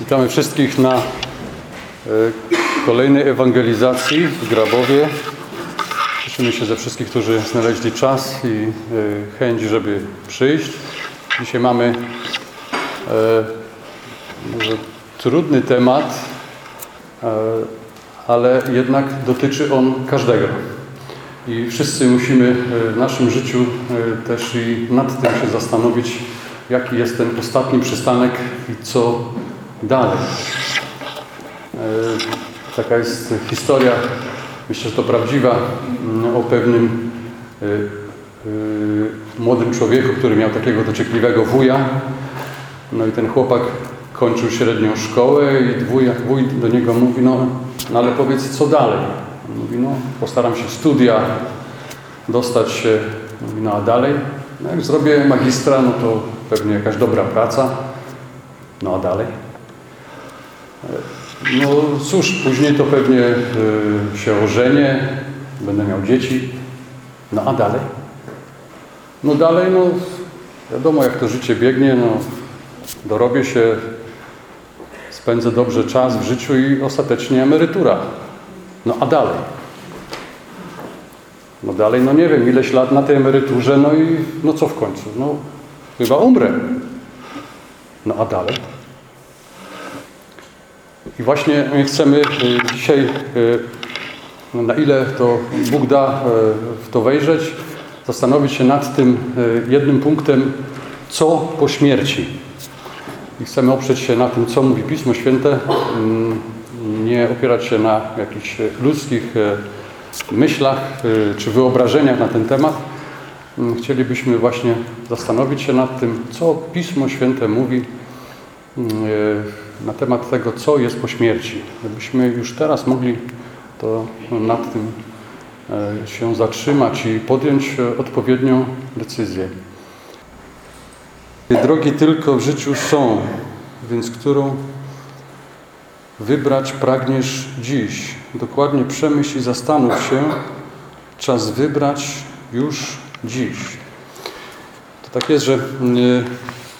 Witamy wszystkich na e, kolejnej ewangelizacji w Grabowie. Cieszymy się ze wszystkich, którzy znaleźli czas i e, chęć, żeby przyjść. Dzisiaj mamy e, może trudny temat, ale jednak dotyczy on każdego. I wszyscy musimy w naszym życiu też i nad tym się zastanowić, jaki jest ten ostatni przystanek i co dalej. E, Taka jest historia, myślę, że to prawdziwa, mm, o pewnym e, e, młodym człowieku, który miał takiego dociekliwego wuja. No i ten chłopak kończył średnią szkołę i wuj, wuj do niego mówi, no, no ale powiedz co dalej. On mówi, no postaram się studia dostać się, mówi, no a dalej? No jak zrobię magistra, no to pewnie jakaś dobra praca. No a dalej? No cóż, później to pewnie y, się ożenię, będę miał dzieci. No a dalej? No dalej, no wiadomo jak to życie biegnie, no dorobię się, spędzę dobrze czas w życiu i ostatecznie emerytura. No a dalej? No dalej, no nie wiem, ileś lat na tej emeryturze, no i no co w końcu? No chyba umrę. No a dalej? I właśnie my chcemy y, dzisiaj, no na ile to Bóg da w to wejrzeć, zastanowić się nad tym jednym punktem, co po śmierci. I chcemy oprzeć się na tym, co mówi Pismo Święte, mm, nie opierać się na jakichś ludzkich myślach czy wyobrażeniach na ten temat. Mm, Chcielibyśmy właśnie zastanowić się nad tym, co Pismo Święte mówi na temat tego, co jest po śmierci. Gdybyśmy już teraz mogli to nad tym e, się zatrzymać i podjąć e, odpowiednią decyzję. Drogi tylko w życiu są, więc którą wybrać pragniesz dziś. Dokładnie przemyśl i zastanów się, czas wybrać już dziś. To tak jest, że mm,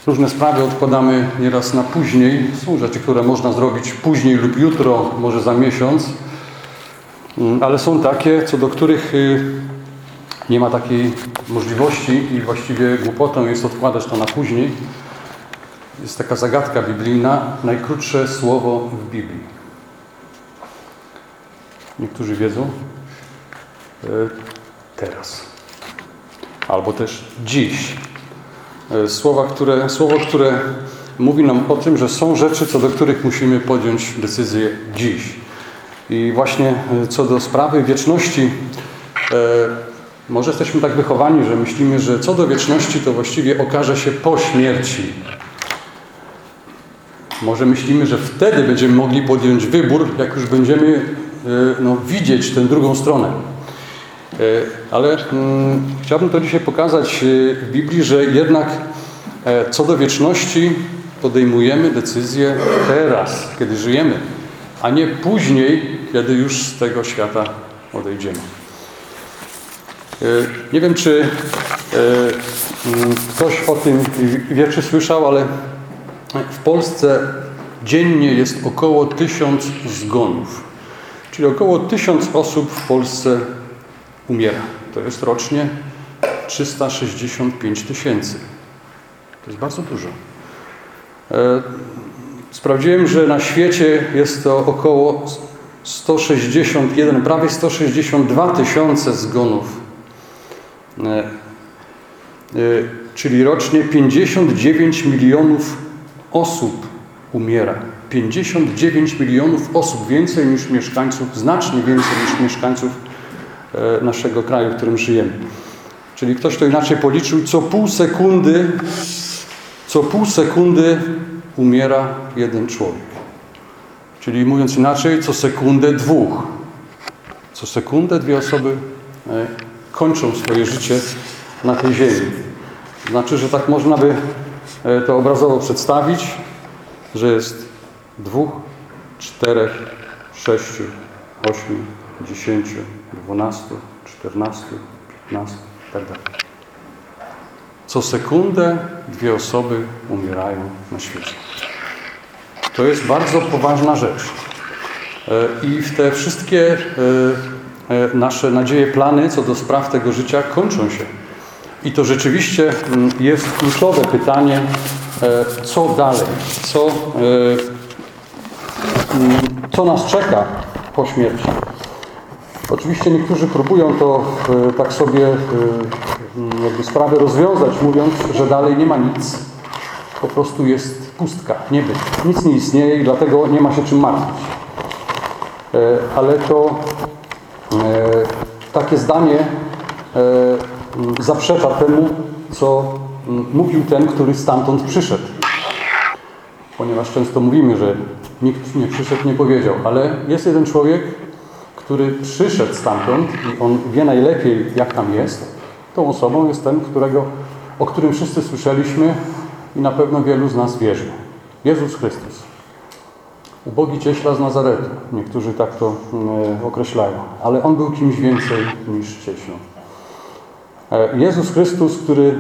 Różne sprawy odkładamy nieraz na później. Są rzeczy, które można zrobić później lub jutro, może za miesiąc, Mm, ale są takie, co do których y, nie ma takiej możliwości i właściwie głupotą jest odkładać to na później. Jest taka zagadka biblijna, najkrótsze słowo w Biblii. Niektórzy wiedzą? Y, Teraz. Albo też dziś. E, słowa, które, słowo, które mówi nam o tym, że są rzeczy, co do których musimy podjąć decyzję dziś. I właśnie e, co do sprawy wieczności, e, może jesteśmy tak wychowani, że myślimy, że co do wieczności, to właściwie okaże się po śmierci. Może myślimy, że wtedy będziemy mogli podjąć wybór, jak już będziemy no, widzieć tę drugą stronę. Ale mm, chciałbym to dzisiaj pokazać w Biblii, że jednak e, co do wieczności podejmujemy decyzję teraz, kiedy żyjemy, a nie później, kiedy już z tego świata odejdziemy. E, nie wiem, czy e, mm, ktoś o tym wie, czy słyszał, ale w Polsce dziennie jest około tysiąc zgonów. Czyli około tysiąc osób w Polsce umiera. To jest rocznie 365 tysięcy. To jest bardzo dużo. E, sprawdziłem, że na świecie jest to około 161, prawie 162 tysiące zgonów. E, e, czyli rocznie 59 milionów osób umiera. 59 milionów osób, więcej niż mieszkańców, znacznie więcej niż mieszkańców naszego kraju, w którym żyjemy. Czyli ktoś to inaczej policzył, co pół sekundy, co pół sekundy umiera jeden człowiek. Czyli mówiąc inaczej, co sekundę dwóch. Co sekundę dwie osoby kończą swoje życie na tej ziemi. Znaczy, że tak można by to obrazowo przedstawić, że jest dwóch, czterech, sześciu, ośmiu, dziesięciu, dwunastu, czternastu, piętnastu itd. Co sekundę dwie osoby umierają na świecie. To jest bardzo poważna rzecz. E, I w te wszystkie e, e, nasze nadzieje, plany co do spraw tego życia kończą się. I to rzeczywiście mm, jest kluczowe pytanie, co dalej, co, mm, co nas czeka po śmierci. Oczywiście niektórzy próbują to tak sobie jakby sprawę rozwiązać, mówiąc, że dalej nie ma nic. Po prostu jest pustka, niebyt. Nic nie istnieje i dlatego nie ma się czym martwić. E, ale to e, takie zdanie e, zaprzecza temu, co mówił ten, który stamtąd przyszedł. Ponieważ często mówimy, że nikt nie przyszedł, nie powiedział, ale jest jeden człowiek, który przyszedł stamtąd i on wie najlepiej, jak tam jest. Tą osobą jest ten, którego, o którym wszyscy słyszeliśmy i na pewno wielu z nas wierzy. Jezus Chrystus. Ubogi cieśla z Nazaretu. Niektórzy tak to e, określają. Ale On był kimś więcej niż cieślą. E, Jezus Chrystus, który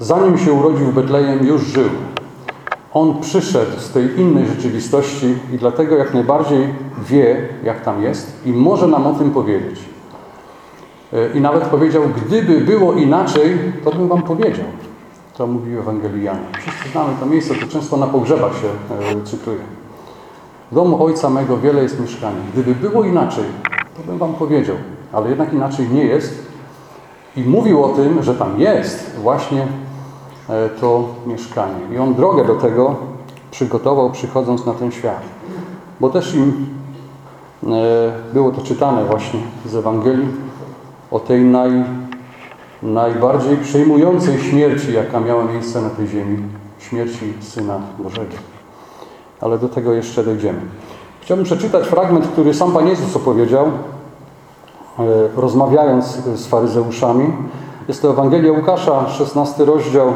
zanim się urodził w Betlejem, już żył. On przyszedł z tej innej rzeczywistości i dlatego jak najbardziej wie, jak tam jest i może nam o tym powiedzieć. E, I nawet powiedział, gdyby było inaczej, to bym wam powiedział. To mówił Ewangelii Jana. Wszyscy znamy to miejsce, to często na pogrzebach się cytuje. W domu Ojca mego wiele jest mieszkań. Gdyby było inaczej, to bym wam powiedział. Ale jednak inaczej nie jest. I mówił o tym, że tam jest właśnie e, to mieszkanie. I on drogę do tego przygotował, przychodząc na ten świat. Bo też im e, było to czytane właśnie z Ewangelii o tej naj, najbardziej przejmującej śmierci, jaka miała miejsce na tej ziemi. Śmierci Syna Bożego ale do tego jeszcze dojdziemy. Chciałbym przeczytać fragment, który sam Pan Jezus opowiedział, e, rozmawiając z faryzeuszami. Jest to Ewangelia Łukasza, 16 rozdział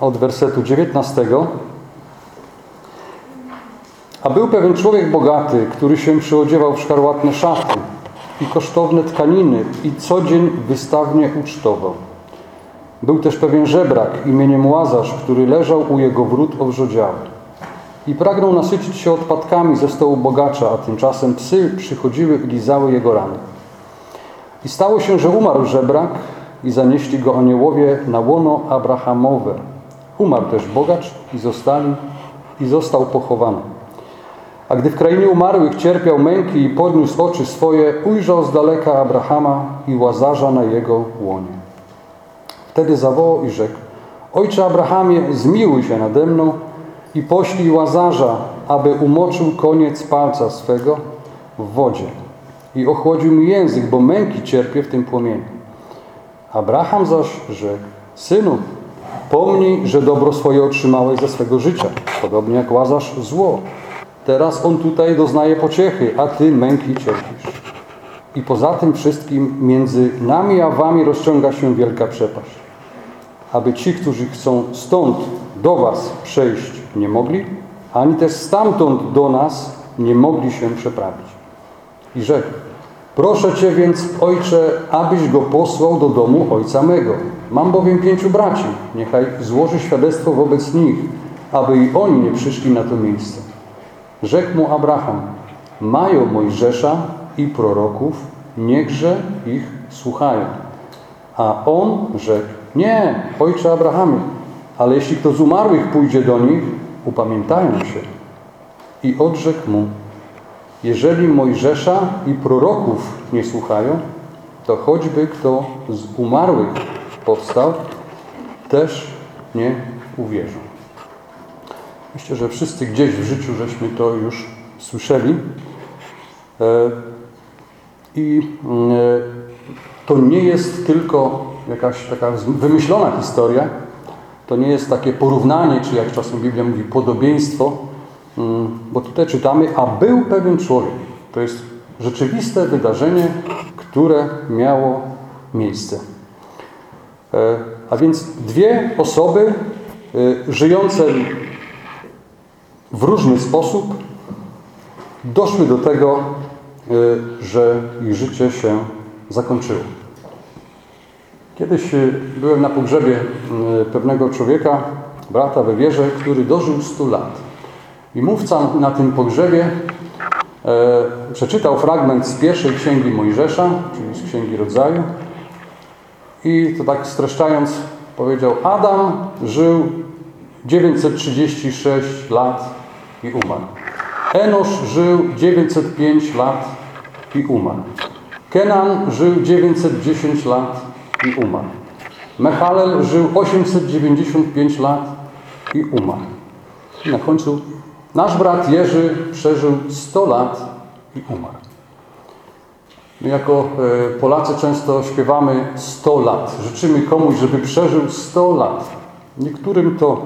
od wersetu 19. A był pewien człowiek bogaty, który się przyodziewał w szkarłatne szaty i kosztowne tkaniny i co dzień wystawnie ucztował. Był też pewien żebrak imieniem Łazarz, który leżał u jego wrót owrzodziały i pragnął nasycić się odpadkami ze stołu bogacza, a tymczasem psy przychodziły i lizały jego rany. I stało się, że umarł żebrak i zanieśli go aniołowie na łono Abrahamowe. Umarł też bogacz i, zostali, i został pochowany. A gdy w krainie umarłych cierpiał męki i podniósł oczy swoje, ujrzał z daleka Abrahama i Łazarza na jego łonie. Wtedy zawołał i rzekł, Ojcze Abrahamie, zmiłuj się nade mną i poślij Łazarza, aby umoczył koniec palca swego w wodzie i ochłodził mi język, bo męki cierpię w tym płomieniu. Abraham zaś rzekł, Synu, pomnij, że dobro swoje otrzymałeś ze swego życia, podobnie jak Łazarz zło. Teraz on tutaj doznaje pociechy, a ty męki cierpisz. I poza tym wszystkim między nami a wami rozciąga się wielka przepaść. Aby ci, którzy chcą stąd do was przejść, nie mogli, ani też stamtąd do nas nie mogli się przeprawić. I rzekł, proszę Cię więc, Ojcze, abyś go posłał do domu Ojca mego. Mam bowiem pięciu braci, niechaj złoży świadectwo wobec nich, aby i oni nie przyszli na to miejsce. Rzekł mu Abraham, mają Mojżesza i proroków, niechże ich słuchają. A on rzekł, nie, Ojcze Abrahamie, ale jeśli kto z umarłych pójdzie do nich, upamiętają się. I odrzekł mu, jeżeli Mojżesza i proroków nie słuchają, to choćby kto z umarłych powstał, też nie uwierzą. Myślę, że wszyscy gdzieś w życiu żeśmy to już słyszeli. E, I e, to nie jest tylko jakaś taka wymyślona historia, to nie jest takie porównanie, czy jak czasem Biblia mówi, podobieństwo, bo tutaj czytamy, a był pewien człowiek. To jest rzeczywiste wydarzenie, które miało miejsce. E, a więc dwie osoby e, żyjące w różny sposób doszły do tego, e, że ich życie się zakończyło. Kiedyś byłem na pogrzebie y, pewnego człowieka, brata we wierze, który dożył 100 lat. I mówca na tym pogrzebie e, przeczytał fragment z pierwszej księgi Mojżesza, czyli z księgi rodzaju. I to tak streszczając, powiedział: Adam żył 936 lat i umarł. Enosz żył 905 lat i umarł. Kenan żył 910 lat i umarł. Mechalel żył 895 lat i umarł. I na końcu nasz brat Jerzy przeżył 100 lat i umarł. My jako e, Polacy często śpiewamy 100 lat. Życzymy komuś, żeby przeżył 100 lat. Niektórym to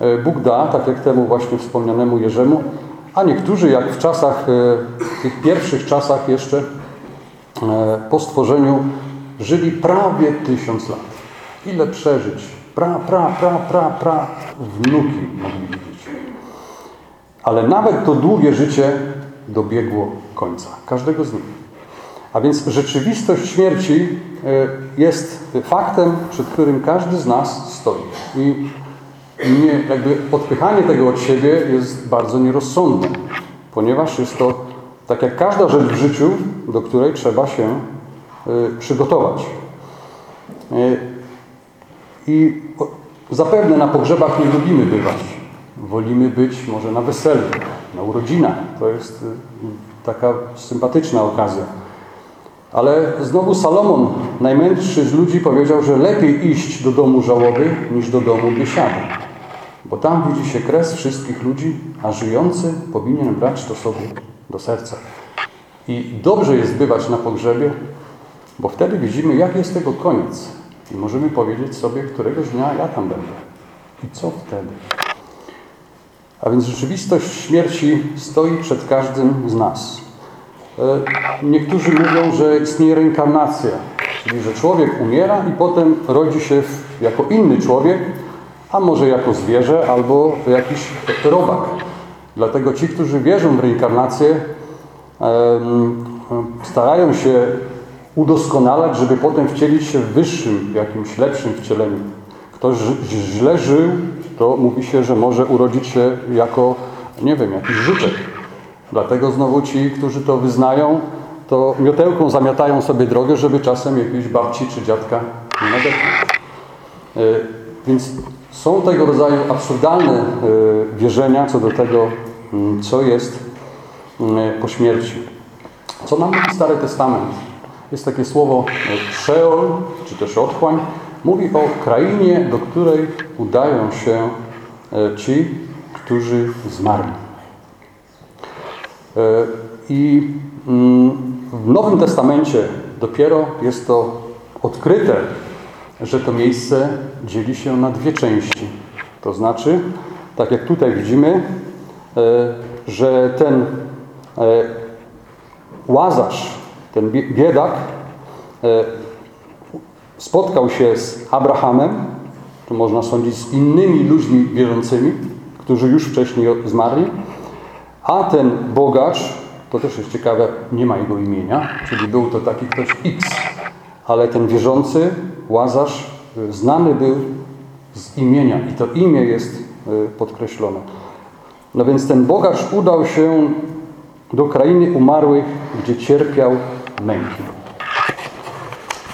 e, Bóg da, tak jak temu właśnie wspomnianemu Jerzemu, a niektórzy, jak w czasach, w tych pierwszych czasach jeszcze po stworzeniu, żyli prawie tysiąc lat. Ile przeżyć? Pra, pra, pra, pra, pra, wnuki mogli. Ale nawet to długie życie dobiegło końca. Każdego z nich. A więc rzeczywistość śmierci jest faktem, przed którym każdy z nas stoi. I nie, jakby odpychanie tego od siebie jest bardzo nierozsądne, ponieważ jest to tak jak każda rzecz w życiu, do której trzeba się y, przygotować. Y, I zapewne na pogrzebach nie lubimy bywać. Wolimy być może na weselu, na urodzinach. To jest y, taka sympatyczna okazja. Ale znowu Salomon, najmędrszy z ludzi, powiedział, że lepiej iść do domu żałoby niż do domu biesiady. Bo tam widzi się kres wszystkich ludzi, a żyjący powinien brać to sobie do serca. I dobrze jest bywać na pogrzebie, bo wtedy widzimy, jak jest tego koniec. I możemy powiedzieć sobie, któregoś dnia ja tam będę. I co wtedy? A więc rzeczywistość śmierci stoi przed każdym z nas. E, niektórzy mówią, że istnieje reinkarnacja, czyli że człowiek umiera i potem rodzi się jako inny człowiek, a może jako zwierzę albo jakiś robak. Dlatego ci, którzy wierzą w reinkarnację, starają się udoskonalać, żeby potem wcielić się w wyższym, jakimś lepszym wcieleniu. Ktoś źle żył, to mówi się, że może urodzić się jako, nie wiem, jakiś życzek. Dlatego znowu ci, którzy to wyznają, to miotełką zamiatają sobie drogę, żeby czasem jakiejś babci czy dziadka nie. E, więc są tego rodzaju absurdalne e, wierzenia co do tego, mm, co jest mm, po śmierci. Co nam mówi Stary Testament? Jest takie słowo e, Sheol, czy też otchłań. Mówi o krainie, do której udają się e, ci, którzy zmarli. I mm, w Nowym Testamencie dopiero jest to odkryte że to miejsce dzieli się na dwie części. To znaczy, tak jak tutaj widzimy, e, że ten e, łazarz, ten biedak e, spotkał się z Abrahamem, to można sądzić z innymi ludźmi wierzącymi, którzy już wcześniej zmarli, a ten bogacz, to też jest ciekawe, nie ma jego imienia, czyli był to taki ktoś X, ale ten wierzący Łazarz y, znany był z imienia i to imię jest y, podkreślone. No więc ten bogacz udał się do krainy umarłych, gdzie cierpiał męki.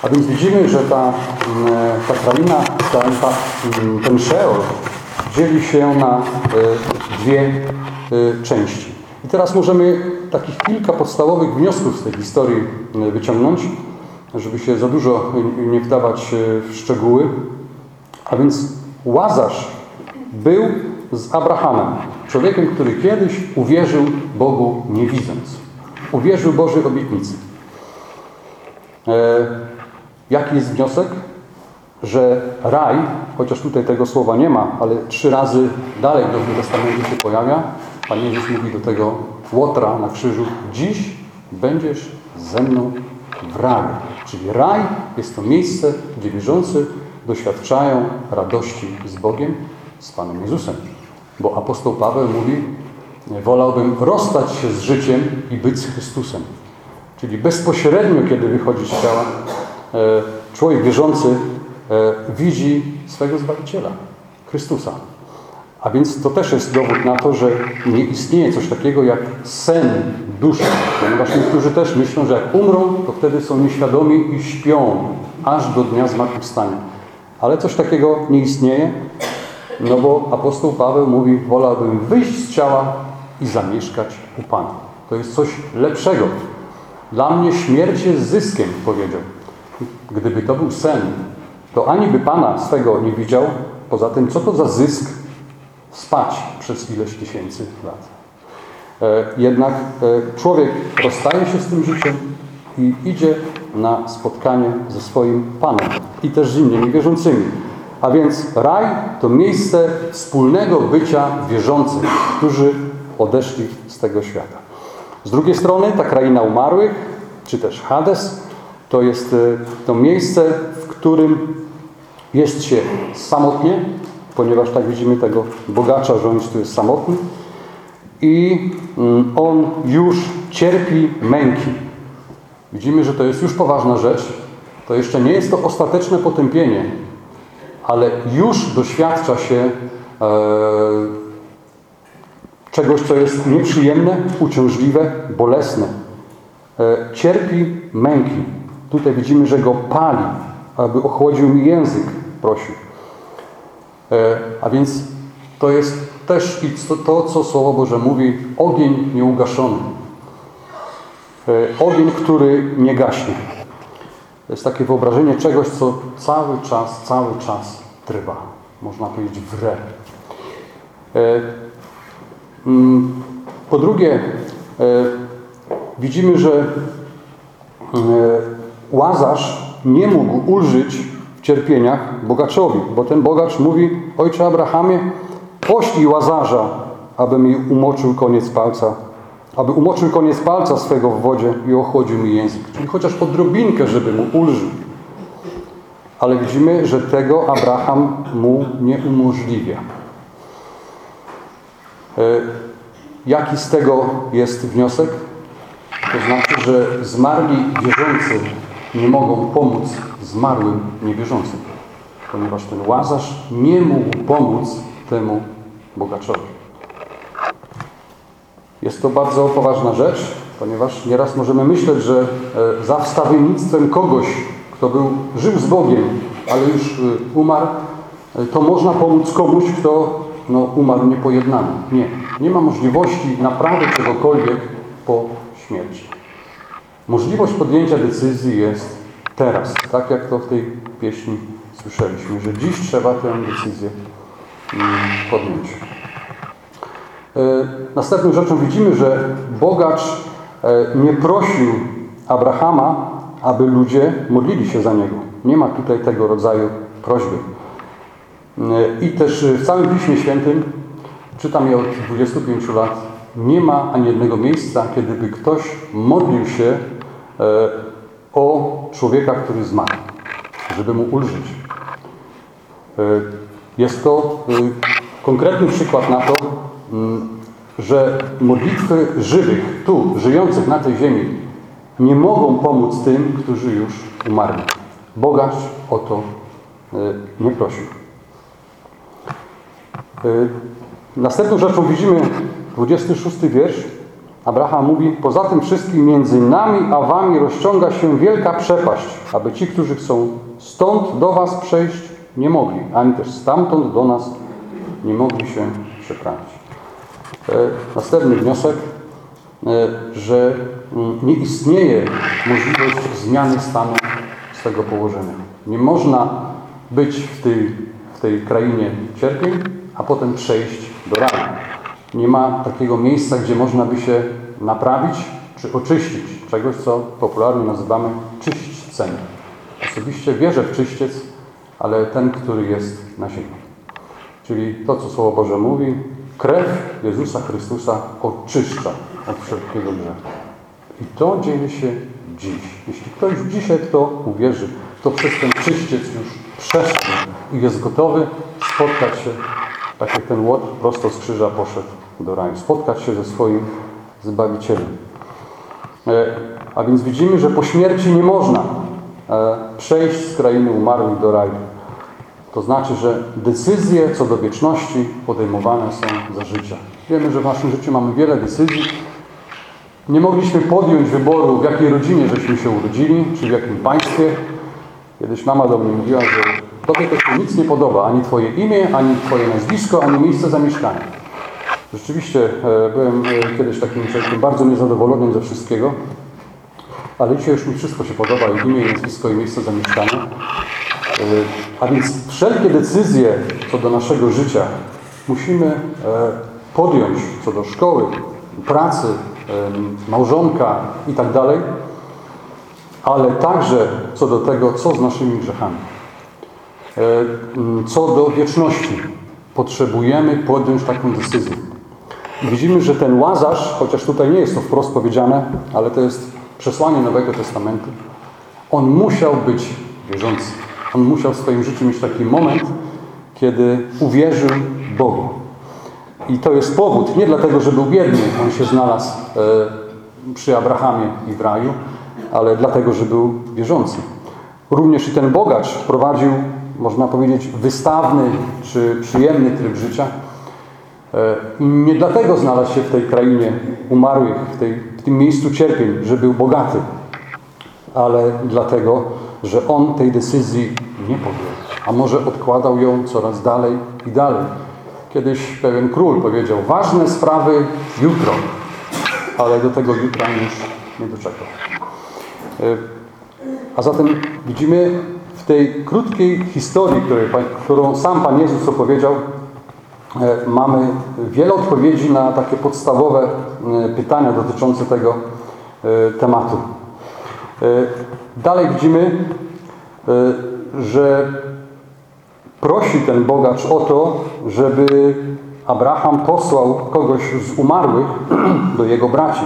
A więc widzimy, że ta, mm, ta kraina, ta, mm, ten Szeol dzieli się na y, dwie części. I teraz możemy takich kilka podstawowych wniosków z tej historii wyciągnąć żeby się za dużo nie wdawać w szczegóły. A więc Łazarz był z Abrahamem, człowiekiem, który kiedyś uwierzył Bogu nie widząc. Uwierzył Bożej obietnicy. Jaki jest wniosek? Że raj, chociaż tutaj tego słowa nie ma, ale trzy razy dalej w Nowym Testamencie się pojawia, Pan Jezus mówi do tego Łotra na krzyżu, dziś będziesz ze mną w raju. Czyli raj jest to miejsce, gdzie wierzący doświadczają radości z Bogiem, z Panem Jezusem. Bo apostoł Paweł mówi, wolałbym rozstać się z życiem i być z Chrystusem. Czyli bezpośrednio, kiedy wychodzi z ciała, człowiek wierzący e, widzi swego Zbawiciela, Chrystusa. A więc to też jest dowód na to, że nie istnieje coś takiego jak sen duszy. Ponieważ niektórzy też myślą, że jak umrą, to wtedy są nieświadomi i śpią aż do dnia zmartwychwstania. Ale coś takiego nie istnieje, no bo apostoł Paweł mówi, wolałbym wyjść z ciała i zamieszkać u Pana. To jest coś lepszego. Dla mnie śmierć jest zyskiem, powiedział. Gdyby to był sen, to ani by Pana swego nie widział, poza tym, co to za zysk spać przez ileś tysięcy lat. E, jednak e, człowiek rozstaje się z tym życiem i idzie na spotkanie ze swoim Panem i też z innymi wierzącymi. A więc raj to miejsce wspólnego bycia wierzących, którzy odeszli z tego świata. Z drugiej strony ta kraina umarłych, czy też Hades, to jest e, to miejsce, w którym jest się samotnie, ponieważ tak widzimy tego bogacza, że on tu jest samotny i mm, on już cierpi męki. Widzimy, że to jest już poważna rzecz. To jeszcze nie jest to ostateczne potępienie, ale już doświadcza się e, czegoś, co jest nieprzyjemne, uciążliwe, bolesne. E, cierpi męki. Tutaj widzimy, że go pali, aby ochłodził mi język, prosił. E, a więc to jest też to, co Słowo Boże mówi, ogień nieugaszony. E, ogień, który nie gaśnie. To jest takie wyobrażenie czegoś, co cały czas, cały czas trwa. Można powiedzieć wre. E, mm, po drugie, widzimy, że Łazarz nie mógł ulżyć cierpieniach bogaczowi, bo ten bogacz mówi, ojcze Abrahamie, poślij Łazarza, aby mi umoczył koniec palca, aby umoczył koniec palca swego w wodzie i ochłodził mi język. Czyli chociaż odrobinkę, żeby mu ulżył. Ale widzimy, że tego Abraham mu nie umożliwia. E, jaki z tego jest wniosek? To znaczy, że zmarli wierzący nie mogą pomóc zmarłym niewierzącym, ponieważ ten Łazarz nie mógł pomóc temu bogaczowi. Jest to bardzo poważna rzecz, ponieważ nieraz możemy myśleć, że e, za wstawiennictwem kogoś, kto był, żył z Bogiem, ale już e, umarł, e, to można pomóc komuś, kto no, umarł niepojednany. Nie. Nie ma możliwości naprawy czegokolwiek po śmierci. Możliwość podjęcia decyzji jest teraz, tak jak to w tej pieśni słyszeliśmy, że dziś trzeba tę decyzję mm, podjąć. E, następną rzeczą widzimy, że bogacz e, nie prosił Abrahama, aby ludzie modlili się za niego. Nie ma tutaj tego rodzaju prośby. E, I też w całym Piśmie Świętym, czytam je od 25 lat, nie ma ani jednego miejsca, kiedyby ktoś modlił się o człowieka, który zmarł, żeby mu ulżyć. E, jest to e, konkretny przykład na to, że modlitwy żywych, tu, żyjących na tej ziemi, nie mogą pomóc tym, którzy już umarli. Bogacz o to nie prosił. Następną rzeczą widzimy 26 wiersz. Abraham mówi, poza tym wszystkim między nami a wami rozciąga się wielka przepaść, aby ci, którzy chcą stąd do was przejść, nie mogli, ani też stamtąd do nas nie mogli się przeprawić. E, następny wniosek, e, że mm, nie istnieje możliwość zmiany stanu swego położenia. Nie można być w tej, w tej krainie cierpień, a potem przejść do raju. Nie ma takiego miejsca, gdzie można by się naprawić czy oczyścić czegoś, co popularnie nazywamy czyśćcem. Osobiście wierzę w czyściec, ale ten, który jest na ziemi. Czyli to, co Słowo Boże mówi, krew Jezusa Chrystusa oczyszcza od wszelkiego grzechu. I to dzieje się dziś. Jeśli ktoś dzisiaj w to uwierzy, to przez ten czyściec już przeszedł i jest gotowy spotkać się, tak jak ten łot prosto z krzyża poszedł do raju, spotkać się ze swoim Zbawicielem. E, a więc widzimy, że po śmierci nie można e, przejść z krainy umarłych do raju. To znaczy, że decyzje co do wieczności podejmowane są za życia. Wiemy, że w naszym życiu mamy wiele decyzji. Nie mogliśmy podjąć wyboru, w jakiej rodzinie żeśmy się urodzili, czy w jakim państwie. Kiedyś mama do mnie mówiła, że tobie to się nic nie podoba, ani twoje imię, ani twoje nazwisko, ani miejsce zamieszkania. Rzeczywiście e, byłem e, kiedyś takim człowiekiem bardzo niezadowolonym ze wszystkiego, ale dzisiaj już mi wszystko się podoba, i imię, i nazwisko, i miejsce zamieszkania. E, A więc wszelkie decyzje co do naszego życia musimy podjąć co do szkoły, pracy, małżonka i tak dalej, ale także co do tego, co z naszymi grzechami. E, Co do wieczności, potrzebujemy podjąć taką decyzję. Widzimy, że ten Łazarz, chociaż tutaj nie jest to wprost powiedziane, ale to jest przesłanie Nowego Testamentu, on musiał być wierzący. On musiał w swoim życiu mieć taki moment, kiedy uwierzył Bogu. I to jest powód, nie dlatego, że był biedny, on się znalazł e, przy Abrahamie i w raju, ale dlatego, że był wierzący. Również i ten bogacz prowadził, można powiedzieć, wystawny czy przyjemny tryb życia. E, I nie dlatego znalazł się w tej krainie umarłych, w, tej, w tym miejscu cierpień, że był bogaty, ale dlatego, że on tej decyzji nie podjął, a może odkładał ją coraz dalej i dalej. Kiedyś pewien król powiedział, ważne sprawy jutro, ale do tego jutra już nie doczekał. E, A zatem widzimy tej krótkiej historii, którą sam Pan Jezus opowiedział, e, mamy wiele odpowiedzi na takie podstawowe e, pytania dotyczące tego e, tematu. Dalej widzimy, że prosi ten bogacz o to, żeby Abraham posłał kogoś z umarłych do jego braci.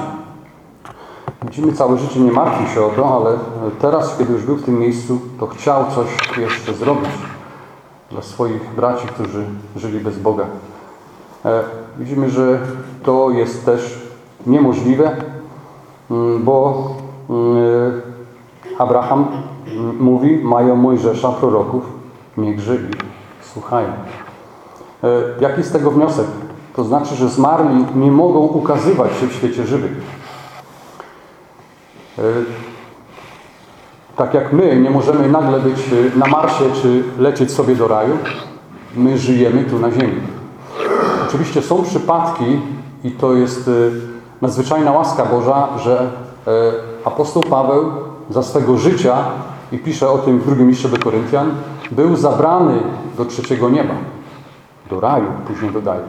Widzimy, całe życie nie martwił się o to, ale teraz, kiedy już był w tym miejscu, to chciał coś jeszcze zrobić dla swoich braci, którzy żyli bez Boga. E, Widzimy, że to jest też niemożliwe, mm, bo mm, Abraham mm, mówi, mają Mojżesza, proroków, niechże ich słuchają. E, Jaki z tego wniosek? To znaczy, że zmarli nie mogą ukazywać się w świecie żywych. E, Tak jak my nie możemy nagle być e, na Marsie czy lecieć sobie do raju, my żyjemy tu na ziemi. Oczywiście są przypadki i to jest e, nadzwyczajna łaska Boża, że apostoł Paweł za swego życia i pisze o tym w drugim liście do Koryntian, był zabrany do trzeciego nieba, do raju, później dodaje.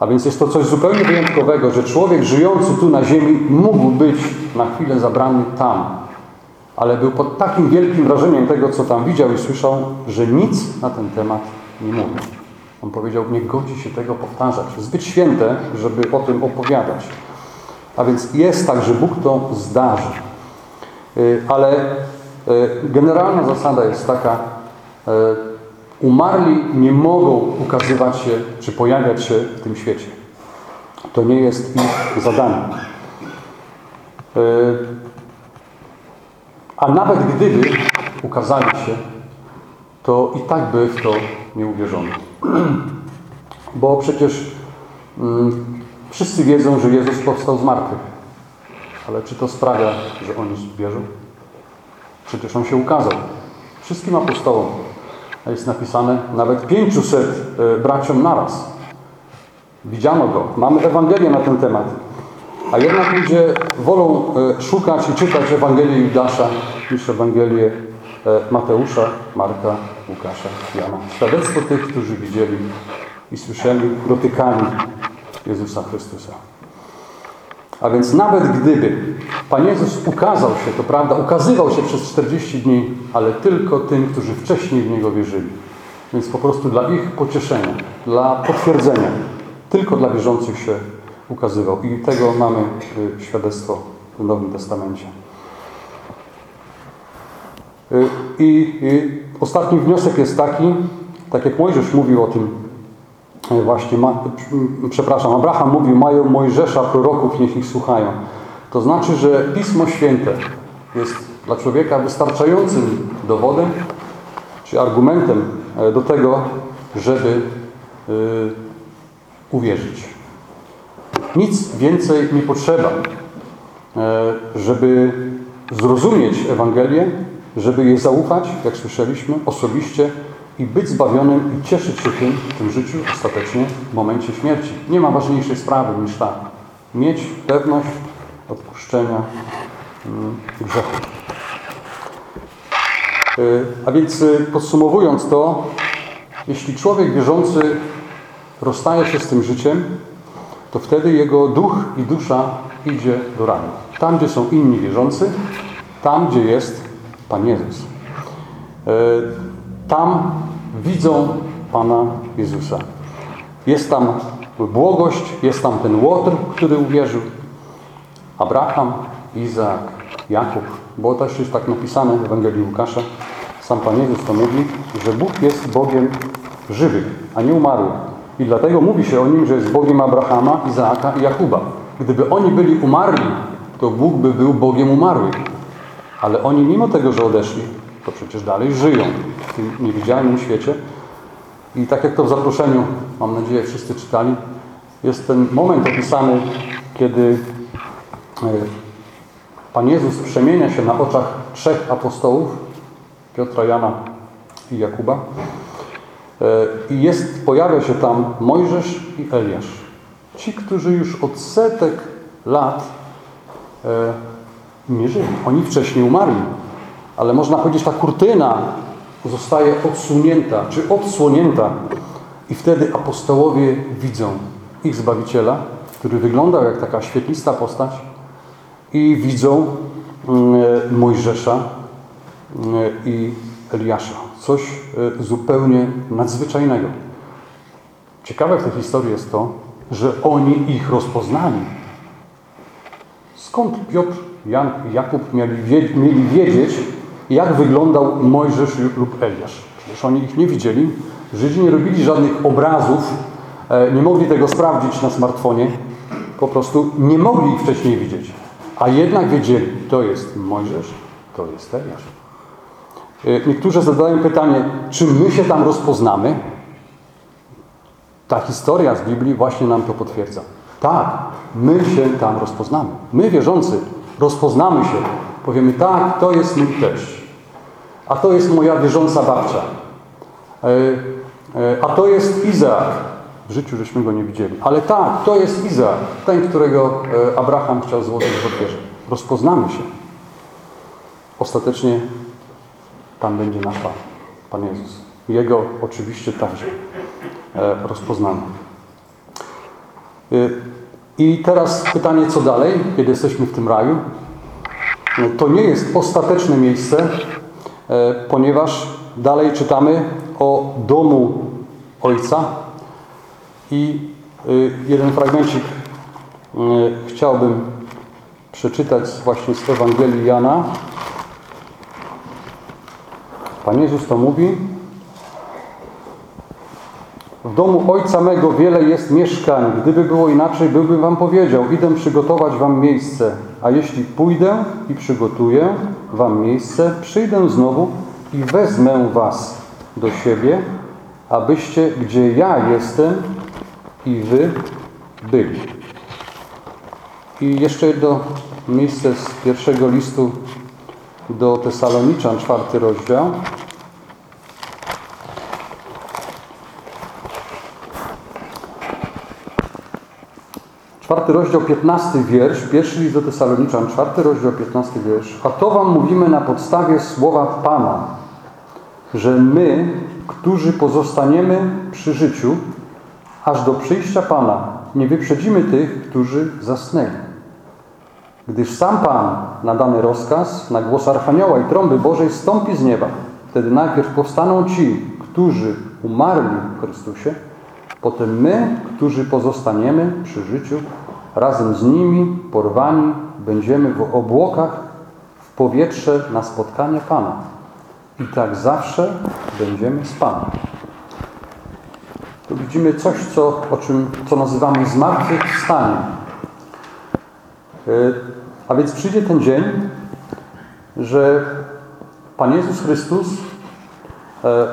A więc jest to coś zupełnie wyjątkowego, że człowiek żyjący tu na ziemi mógł być na chwilę zabrany tam. Ale był pod takim wielkim wrażeniem tego, co tam widział i słyszał, że nic na ten temat nie mówił. On powiedział, nie godzi się tego powtarzać. Zbyt święte, żeby o tym opowiadać. A więc jest tak, że Bóg to zdarzy. Y, Ale y, generalna zasada jest taka, y, umarli nie mogą ukazywać się czy pojawiać się w tym świecie. To nie jest ich zadanie. Y, A nawet gdyby ukazali się, to i tak by w to nie uwierzono. Bo przecież mm, wszyscy wiedzą, że Jezus powstał z martwych. Ale czy to sprawia, że oni wierzą? Przecież On się ukazał. Wszystkim apostołom. Jest napisane nawet 500 e, braciom naraz. Widziano Go. Mamy Ewangelię na ten temat. A jednak ludzie wolą e, szukać i czytać Ewangelię Judasza niż Ewangelię e, Mateusza, Marka, Łukasza, Jana. Świadectwo tych, którzy widzieli i słyszeli, dotykali Jezusa Chrystusa. A więc nawet gdyby Pan Jezus ukazał się, to prawda, ukazywał się przez 40 dni, ale tylko tym, którzy wcześniej w Niego wierzyli. Więc po prostu dla ich pocieszenia, dla potwierdzenia, tylko dla wierzących się ukazywał. I tego mamy y, świadectwo w Nowym Testamencie. Y, I, I ostatni wniosek jest taki, tak jak Mojżesz mówił o tym, y, właśnie, przepraszam, Abraham mówił, mają Mojżesza, proroków, niech ich słuchają. To znaczy, że Pismo Święte jest dla człowieka wystarczającym dowodem, czy argumentem e, do tego, żeby e, uwierzyć. Nic więcej nie potrzeba, e, żeby zrozumieć Ewangelię, żeby jej zaufać, jak słyszeliśmy, osobiście i być zbawionym i cieszyć się tym w tym życiu ostatecznie w momencie śmierci. Nie ma ważniejszej sprawy niż ta. Mieć pewność odpuszczenia mm, grzechu. Y, A więc y, podsumowując to, jeśli człowiek wierzący rozstaje się z tym życiem, to wtedy jego duch i dusza idzie do raju. Tam, gdzie są inni wierzący, tam, gdzie jest Pan Jezus. Y, Tam widzą Pana Jezusa. Jest tam błogość, jest tam ten Łotr, który uwierzył. Abraham, Izaak, Jakub. Bo też jest tak napisane w Ewangelii Łukasza. Sam Pan Jezus to mówi, że Bóg jest Bogiem żywych, a nie umarłych. I dlatego mówi się o Nim, że jest Bogiem Abrahama, Izaaka i Jakuba. Gdyby oni byli umarli, to Bóg by był Bogiem umarłych. Ale oni mimo tego, że odeszli, to przecież dalej żyją w tym niewidzialnym świecie. I tak jak to w zaproszeniu, mam nadzieję, wszyscy czytali, jest ten moment opisany, kiedy e, Pan Jezus przemienia się na oczach trzech apostołów, Piotra, Jana i Jakuba. E, I jest, pojawia się tam Mojżesz i Eliasz. Ci, którzy już od setek lat e, nie żyli. Oni wcześniej umarli. Ale można powiedzieć, ta kurtyna zostaje odsunięta, czy odsłonięta. I wtedy apostołowie widzą ich Zbawiciela, który wyglądał jak taka świetlista postać i widzą mm, Mojżesza mm, i Eliasza. Coś e, zupełnie nadzwyczajnego. Ciekawe w tej historii jest to, że oni ich rozpoznali. Skąd Piotr, Jan i Jakub mieli, mieli wiedzieć, jak wyglądał Mojżesz lub Eliasz? Przecież oni ich nie widzieli. Żydzi nie robili żadnych obrazów, e, nie mogli tego sprawdzić na smartfonie. Po prostu nie mogli ich wcześniej widzieć. A jednak wiedzieli, to jest Mojżesz, to jest Eliasz. E, Niektórzy zadają pytanie, czy my się tam rozpoznamy? Ta historia z Biblii właśnie nam to potwierdza. Tak, my się tam rozpoznamy. My wierzący rozpoznamy się. Powiemy, tak, to jest mój teść. A to jest moja wierząca babcia. E, e, A to jest Izaak. W życiu żeśmy go nie widzieli. Ale tak, to jest Izaak. Ten, którego e, Abraham chciał złożyć w ofierze. Rozpoznamy się. Ostatecznie tam będzie nasz Pan, Pan Jezus. Jego oczywiście także rozpoznamy. I teraz pytanie, co dalej, kiedy jesteśmy w tym raju? To nie jest ostateczne miejsce, ponieważ dalej czytamy o domu Ojca i e, jeden fragmencik e, chciałbym przeczytać właśnie z Ewangelii Jana. Pan Jezus to mówi. W domu Ojca mego wiele jest mieszkań. Gdyby było inaczej, byłbym wam powiedział, idę przygotować wam miejsce. A jeśli pójdę i przygotuję wam miejsce, przyjdę znowu i wezmę was do siebie, abyście, gdzie ja jestem i wy byli. I jeszcze jedno miejsce z pierwszego listu do Tesaloniczan, czwarty rozdział. Czwarty rozdział, 15 wiersz, pierwszy list do Tesaloniczan, czwarty rozdział, 15 wiersz. A to wam mówimy na podstawie słowa Pana, że my, którzy pozostaniemy przy życiu, aż do przyjścia Pana, nie wyprzedzimy tych, którzy zasnęli. Gdyż sam Pan, na dany rozkaz, na głos Archanioła i trąby Bożej stąpi z nieba. Wtedy najpierw powstaną ci, którzy umarli w Chrystusie, potem my, którzy pozostaniemy przy życiu, razem z nimi, porwani, będziemy w obłokach w powietrze na spotkanie Pana. I tak zawsze będziemy z Panem. Tu widzimy coś, co, o czym, co nazywamy zmartwychwstaniem. Yy, A więc przyjdzie ten dzień, że Pan Jezus Chrystus e,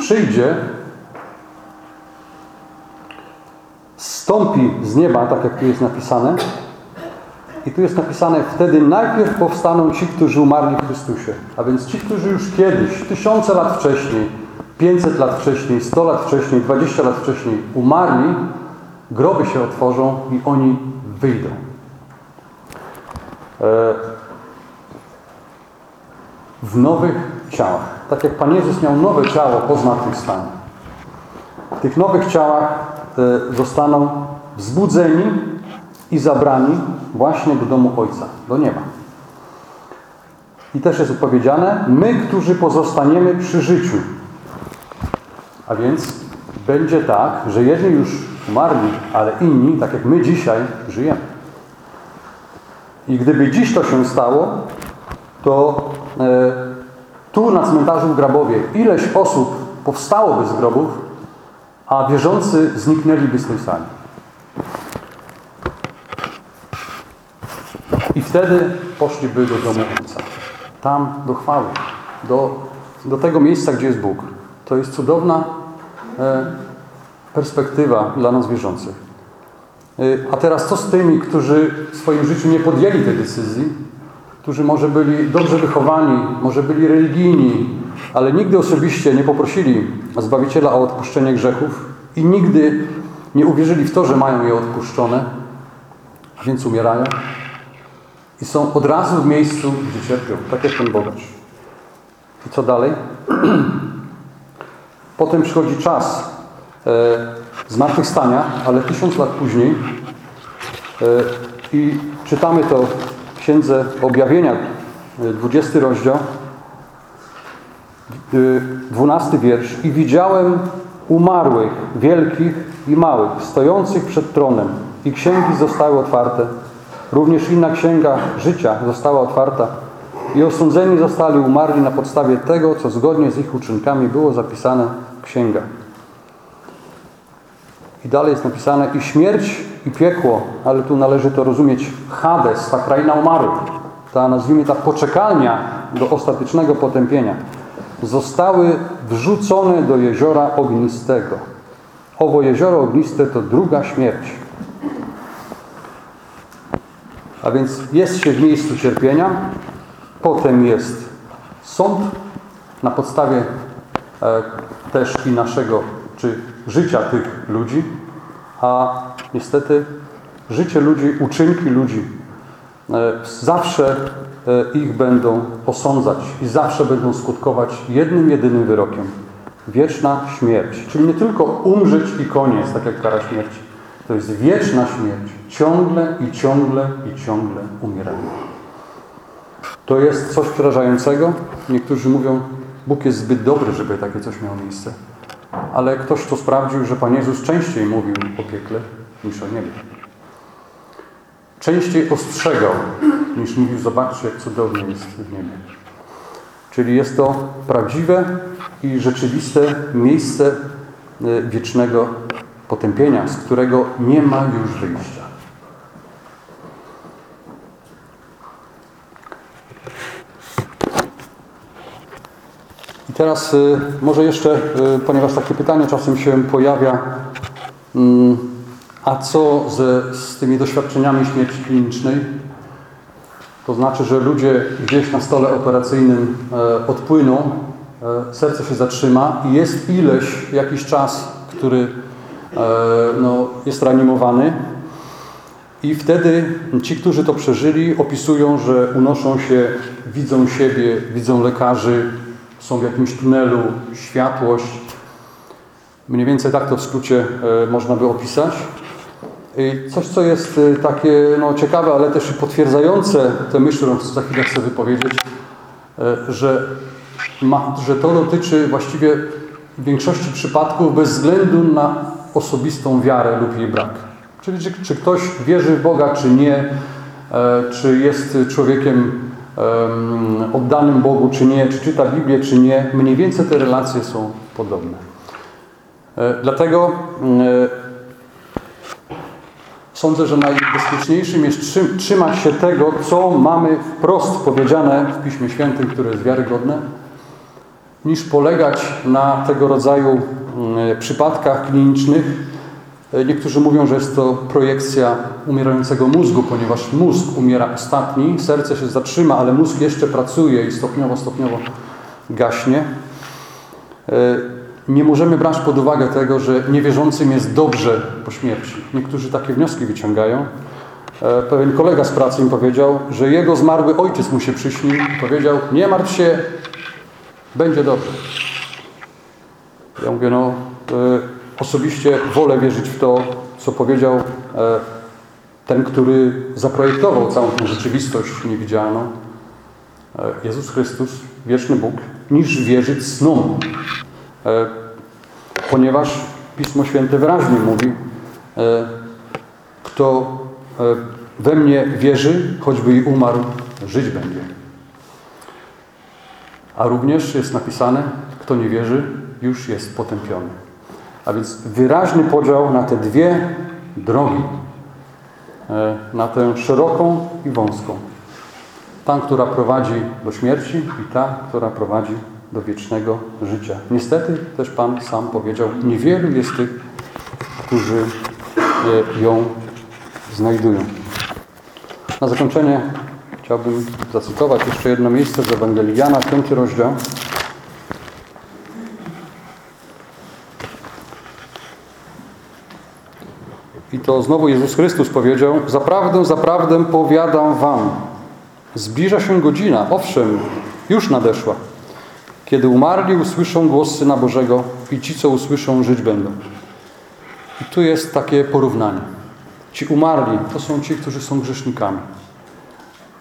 przyjdzie, stąpi z nieba, tak jak tu jest napisane, i tu jest napisane, wtedy najpierw powstaną ci, którzy umarli w Chrystusie. A więc ci, którzy już kiedyś, tysiące lat wcześniej, 500 lat wcześniej, 100 lat wcześniej, 20 lat wcześniej umarli, groby się otworzą i oni wyjdą. E, w nowych ciałach. Tak jak Pan Jezus miał nowe ciało po zmartwychwstaniu. W tych nowych ciałach zostaną wzbudzeni i zabrani właśnie do domu Ojca, do nieba. I też jest odpowiedziane, my, którzy pozostaniemy przy życiu. A więc będzie tak, że jedni już umarli, ale inni, tak jak my dzisiaj, żyjemy. I gdyby dziś to się stało, to e, tu na cmentarzu w Grabowie ileś osób powstałoby z grobów, a wierzący zniknęliby z tej sali. I wtedy poszliby do domu Ojca. Tam do chwały. Do, do tego miejsca, gdzie jest Bóg. To jest cudowna e, perspektywa dla nas wierzących. E, a teraz co z tymi, którzy w swoim życiu nie podjęli tej decyzji, którzy może byli dobrze wychowani, może byli religijni, ale nigdy osobiście nie poprosili Zbawiciela o odpuszczenie grzechów i nigdy nie uwierzyli w to, że mają je odpuszczone, więc umierają i są od razu w miejscu, gdzie cierpią, tak jak ten bogacz. I co dalej? Potem przychodzi czas e, zmartwychwstania, ale tysiąc lat później e, i czytamy to w Księdze Objawienia, 20 e, rozdział, 12 e, wiersz. I widziałem umarłych, wielkich i małych, stojących przed tronem i księgi zostały otwarte Również inna księga życia została otwarta i osądzeni zostali umarli na podstawie tego, co zgodnie z ich uczynkami było zapisane w księgach. I dalej jest napisane i śmierć i piekło, ale tu należy to rozumieć Hades, ta kraina umarłych, ta nazwijmy ta poczekalnia do ostatecznego potępienia, zostały wrzucone do jeziora ognistego. Owo jezioro ogniste to druga śmierć. A więc jest się w miejscu cierpienia, potem jest sąd na podstawie e, też i naszego, czy życia tych ludzi, a niestety życie ludzi, uczynki ludzi zawsze e, ich będą posądzać i zawsze będą skutkować jednym, jedynym wyrokiem. Wieczna śmierć. Czyli nie tylko umrzeć i koniec, tak jak kara śmierci, to jest wieczna śmierć. Ciągle i ciągle i ciągle umieramy. To jest coś przerażającego. Niektórzy mówią, Bóg jest zbyt dobry, żeby takie coś miało miejsce. Ale ktoś to sprawdził, że Pan Jezus częściej mówił o piekle niż o niebie. Częściej ostrzegał niż mówił, zobaczcie jak cudownie jest w niebie. Czyli jest to prawdziwe i rzeczywiste miejsce e, wiecznego potępienia, z którego nie ma już wyjścia. I teraz y, może jeszcze, y, ponieważ takie pytanie czasem się pojawia, mm, a co ze, z tymi doświadczeniami śmierci klinicznej? To znaczy, że ludzie gdzieś na stole operacyjnym e, odpłyną, e, serce się zatrzyma i jest ileś, jakiś czas, który E, no, jest reanimowany. I wtedy ci, którzy to przeżyli, opisują, że unoszą się, widzą siebie, widzą lekarzy, są w jakimś tunelu, światłość. Mniej więcej tak to w skrócie e, można by opisać. I coś, co jest e, takie no, ciekawe, ale też potwierdzające tę myśl, którą za chwilę chcę wypowiedzieć, że, ma, że to dotyczy właściwie w większości przypadków bez względu na osobistą wiarę lub jej brak. Czyli czy, czy ktoś wierzy w Boga, czy nie, czy jest człowiekiem oddanym Bogu, czy nie, czy czyta Biblię, czy nie. Mniej więcej te relacje są podobne. Dlatego sądzę, że najbezpieczniejszym jest trzymać się tego, co mamy wprost powiedziane w Piśmie Świętym, które jest wiarygodne niż polegać na tego rodzaju mm, przypadkach klinicznych. E, Niektórzy mówią, że jest to projekcja umierającego mózgu, ponieważ mózg umiera ostatni, serce się zatrzyma, ale mózg jeszcze pracuje i stopniowo, stopniowo gaśnie. Nie możemy brać pod uwagę tego, że niewierzącym jest dobrze po śmierci. Niektórzy takie wnioski wyciągają. E, Pewien kolega z pracy mi powiedział, że jego zmarły ojciec mu się przyśnił i powiedział, nie martw się, będzie dobrze. Ja mówię, no e, osobiście wolę wierzyć w to, co powiedział e, ten, który zaprojektował całą tę rzeczywistość niewidzialną, Jezus Chrystus, wieczny Bóg, niż wierzyć snom. Ponieważ Pismo Święte wyraźnie mówi, e, kto e, we mnie wierzy, choćby i umarł, żyć będzie. A również jest napisane, kto nie wierzy, już jest potępiony. A więc wyraźny podział na te dwie drogi. E, Na tę szeroką i wąską. Ta, która prowadzi do śmierci i ta, która prowadzi do wiecznego życia. Niestety też Pan sam powiedział, niewielu jest tych, którzy ją znajdują. Na zakończenie chciałbym zacytować jeszcze jedno miejsce z Ewangelii Jana, piąty rozdział. I to znowu Jezus Chrystus powiedział: Zaprawdę, zaprawdę powiadam wam, zbliża się godzina, owszem, już nadeszła, kiedy umarli usłyszą głos Syna Bożego i ci, co usłyszą, żyć będą. I tu jest takie porównanie. Ci umarli to są ci, którzy są grzesznikami.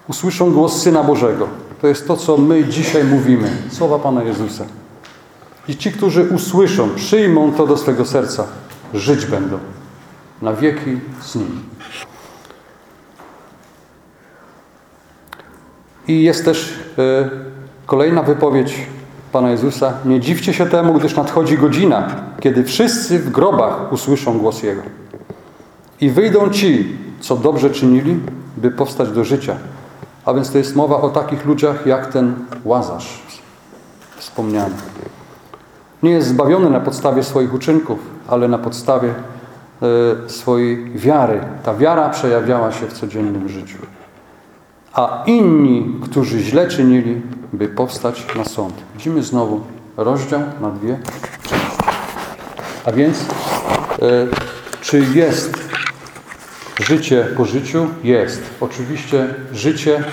Usłyszą głos Syna Bożego. To jest to, co my dzisiaj mówimy. Słowa Pana Jezusa. I ci, którzy usłyszą, przyjmą to do swego serca, żyć będą. Na wieki z Nim. I jest też e, kolejna wypowiedź Pana Jezusa. Nie dziwcie się temu, gdyż nadchodzi godzina, kiedy wszyscy w grobach usłyszą głos Jego. I wyjdą ci, co dobrze czynili, by powstać do życia. A więc to jest mowa o takich ludziach, jak ten Łazarz wspomniany. Nie jest zbawiony na podstawie swoich uczynków, ale na podstawie e, swojej wiary. Ta wiara przejawiała się w codziennym życiu. A inni, którzy źle czynili, by powstać na sąd. Widzimy znowu rozdział na dwie. A więc, e, czy jest życie po życiu? Jest. Oczywiście życie.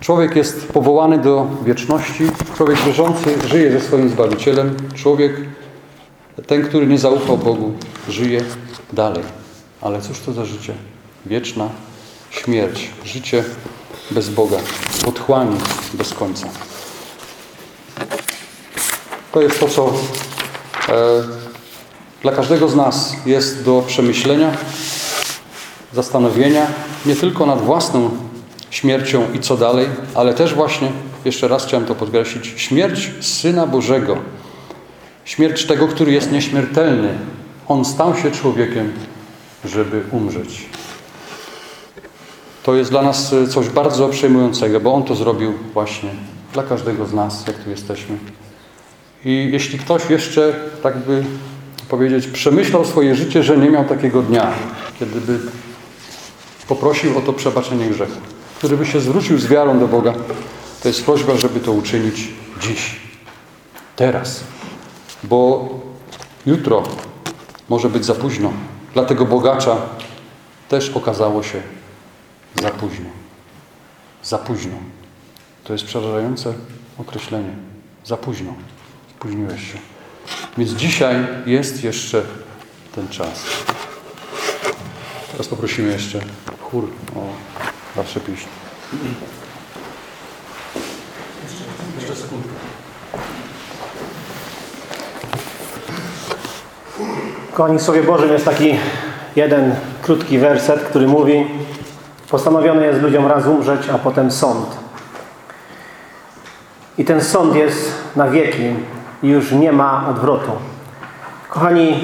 Człowiek jest powołany do wieczności. Człowiek wierzący żyje ze swoim Zbawicielem. Człowiek, ten, który nie zaufał Bogu, żyje dalej. Ale cóż to za życie? Wieczna śmierć. Życie bez Boga. Otchłani bez końca. To jest to, co e, dla każdego z nas jest do przemyślenia, zastanowienia, nie tylko nad własną śmiercią i co dalej, ale też właśnie, jeszcze raz chciałem to podkreślić, śmierć Syna Bożego. Śmierć tego, który jest nieśmiertelny. On stał się człowiekiem, żeby umrzeć. To jest dla nas coś bardzo przejmującego, bo On to zrobił właśnie dla każdego z nas, jak tu jesteśmy. I jeśli ktoś jeszcze, tak by powiedzieć, przemyślał swoje życie, że nie miał takiego dnia, kiedy by poprosił o to przebaczenie grzechu, który by się zwrócił z wiarą do Boga, to jest prośba, żeby to uczynić dziś, teraz. Bo jutro może być za późno. Dla tego bogacza też okazało się za późno. Za późno. To jest przerażające określenie. Za późno. Spóźniłeś się. Więc dzisiaj jest jeszcze ten czas. Teraz poprosimy jeszcze chór o dalsze pieśni. Jeszcze sekundkę. Kochani, w Słowie Bożym jest taki jeden krótki werset, który mówi Postanowione jest ludziom raz umrzeć, a potem sąd. I ten sąd jest na wieki i już nie ma odwrotu. Kochani,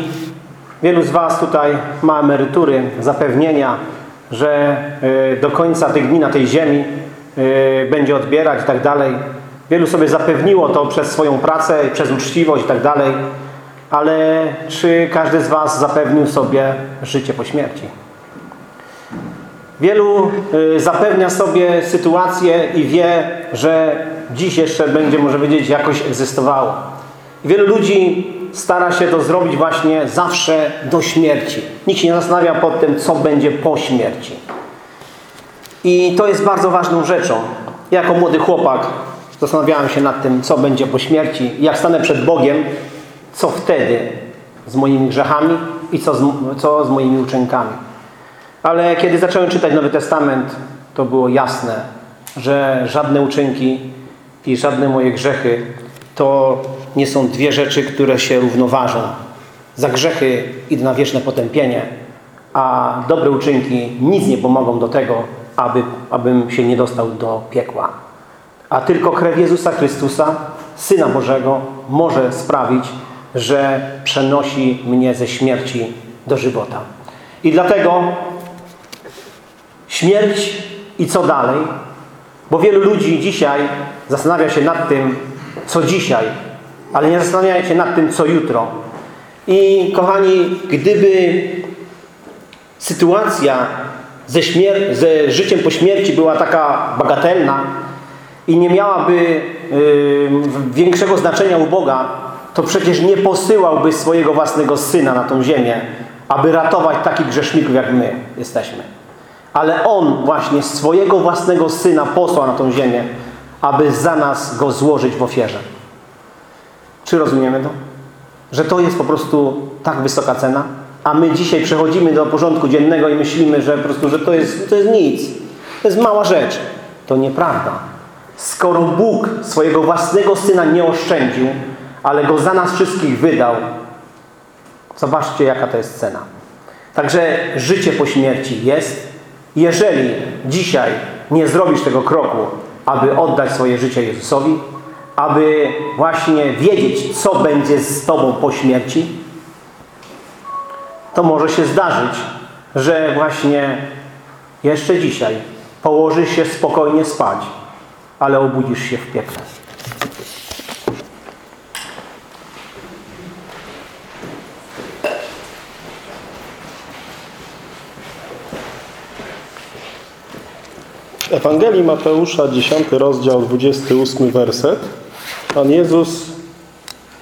wielu z Was tutaj ma emerytury, zapewnienia, że y, do końca tych dni na tej ziemi y, będzie odbierać i tak dalej. Wielu sobie zapewniło to przez swoją pracę, przez uczciwość i tak dalej, ale czy każdy z Was zapewnił sobie życie po śmierci? Wielu y, zapewnia sobie sytuację i wie, że dziś jeszcze będzie, może powiedzieć, jakoś egzystowało. Wielu ludzi stara się to zrobić właśnie zawsze do śmierci. Nikt się nie zastanawia pod tym, co będzie po śmierci. I to jest bardzo ważną rzeczą. Jako młody chłopak zastanawiałem się nad tym, co będzie po śmierci. Jak stanę przed Bogiem, co wtedy z moimi grzechami i co z, co z moimi uczynkami. Ale kiedy zacząłem czytać Nowy Testament, to było jasne, że żadne uczynki i żadne moje grzechy to nie są dwie rzeczy, które się równoważą. Za grzechy idę na wieczne potępienie, a dobre uczynki nic nie pomogą do tego, aby, abym się nie dostał do piekła. A tylko krew Jezusa Chrystusa, Syna Bożego, może sprawić, że przenosi mnie ze śmierci do żywota. I dlatego śmierć i co dalej? Bo wielu ludzi dzisiaj zastanawia się nad tym, co dzisiaj, ale nie zastanawia się nad tym, co jutro. I kochani, gdyby sytuacja ze, ze życiem po śmierci była taka bagatelna i nie miałaby yy, większego znaczenia u Boga, to przecież nie posyłałby swojego własnego Syna na tą ziemię, aby ratować takich grzeszników, jak my jesteśmy. Ale On właśnie swojego własnego Syna posłał na tą ziemię, aby za nas Go złożyć w ofierze. Czy rozumiemy to? Że to jest po prostu tak wysoka cena? A my dzisiaj przechodzimy do porządku dziennego i myślimy, że po prostu, że to jest, to jest nic. To jest mała rzecz. To nieprawda. Skoro Bóg swojego własnego Syna nie oszczędził, ale Go za nas wszystkich wydał, zobaczcie jaka to jest cena. Także życie po śmierci jest. Jeżeli dzisiaj nie zrobisz tego kroku, aby oddać swoje życie Jezusowi, aby właśnie wiedzieć, co będzie z Tobą po śmierci, to może się zdarzyć, że właśnie jeszcze dzisiaj położysz się spokojnie spać, ale obudzisz się w piekle. Ewangelii Mateusza, 10 rozdział, 28 werset, Pan Jezus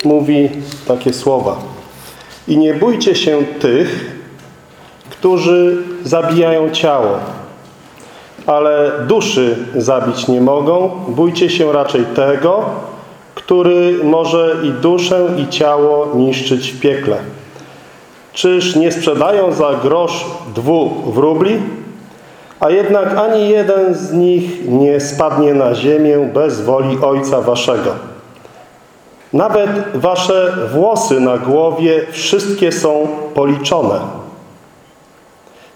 mówi takie słowa. I nie bójcie się tych, którzy zabijają ciało, ale duszy zabić nie mogą. Bójcie się raczej tego, który może i duszę, i ciało niszczyć w piekle. Czyż nie sprzedają za grosz dwóch wróbli? A jednak ani jeden z nich nie spadnie na ziemię bez woli Ojca Waszego. Nawet Wasze włosy na głowie wszystkie są policzone.